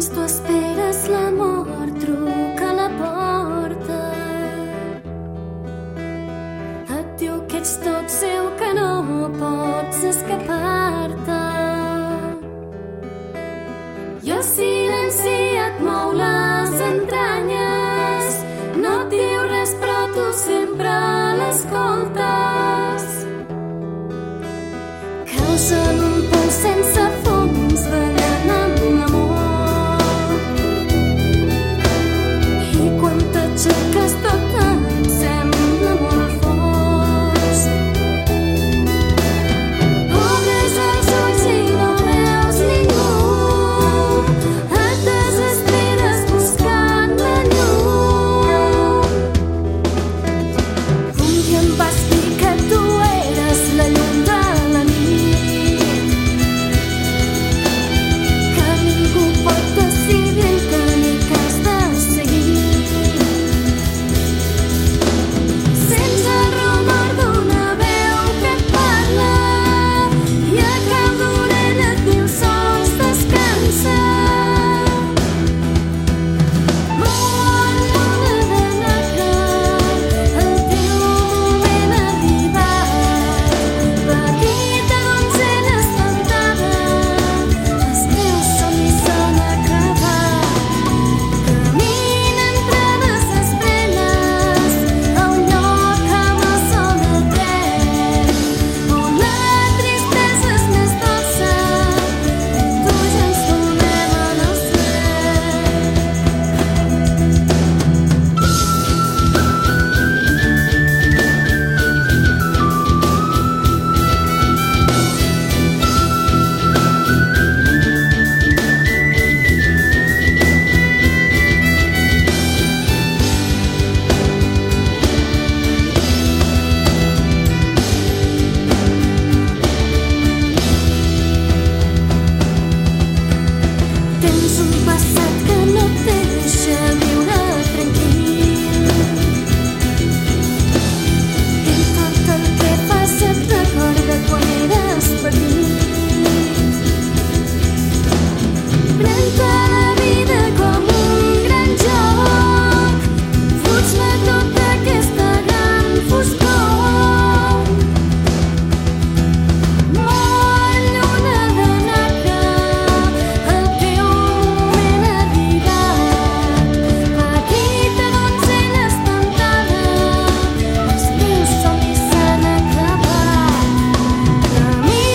temps tu esperes l'amor, truca a la porta. Et diu que ets tot seu, que no pots escapar-te. I el silenci et mou les entranyes, no et diu res però tu sempre l'escoltes.